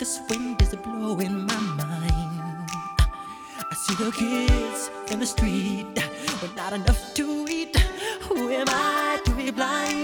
this wind is blowing my mind. I see the kids in the street, but not enough to eat. Who am I to be blind?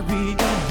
diarrhea.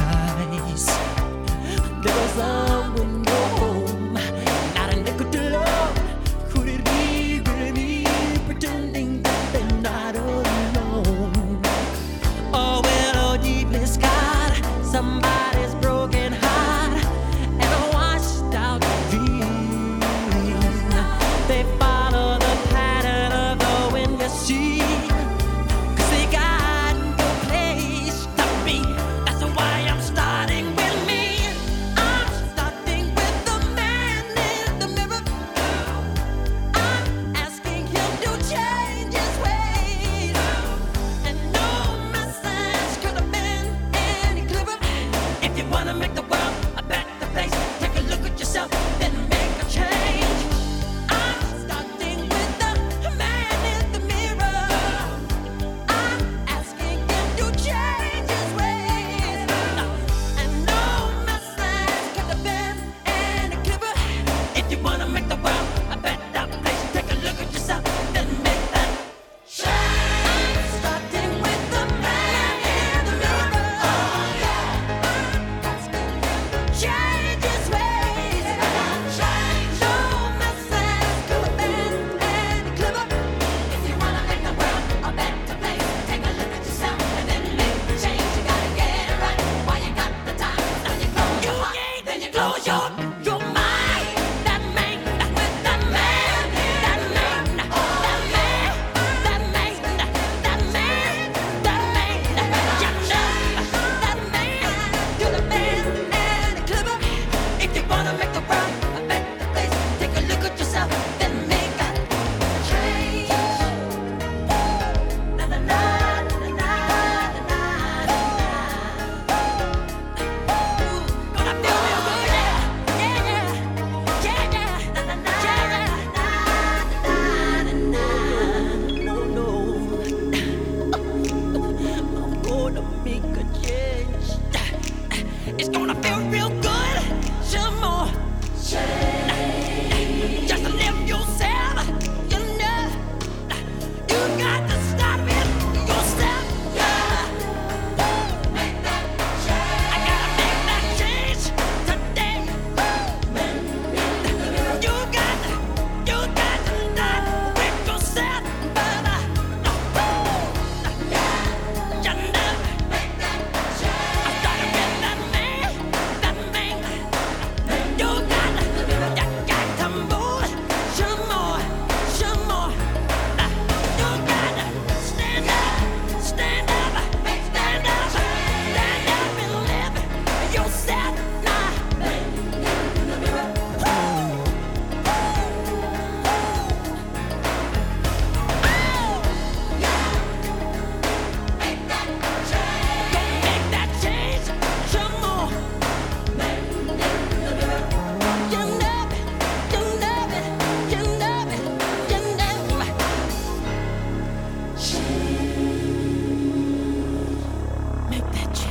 Make that change.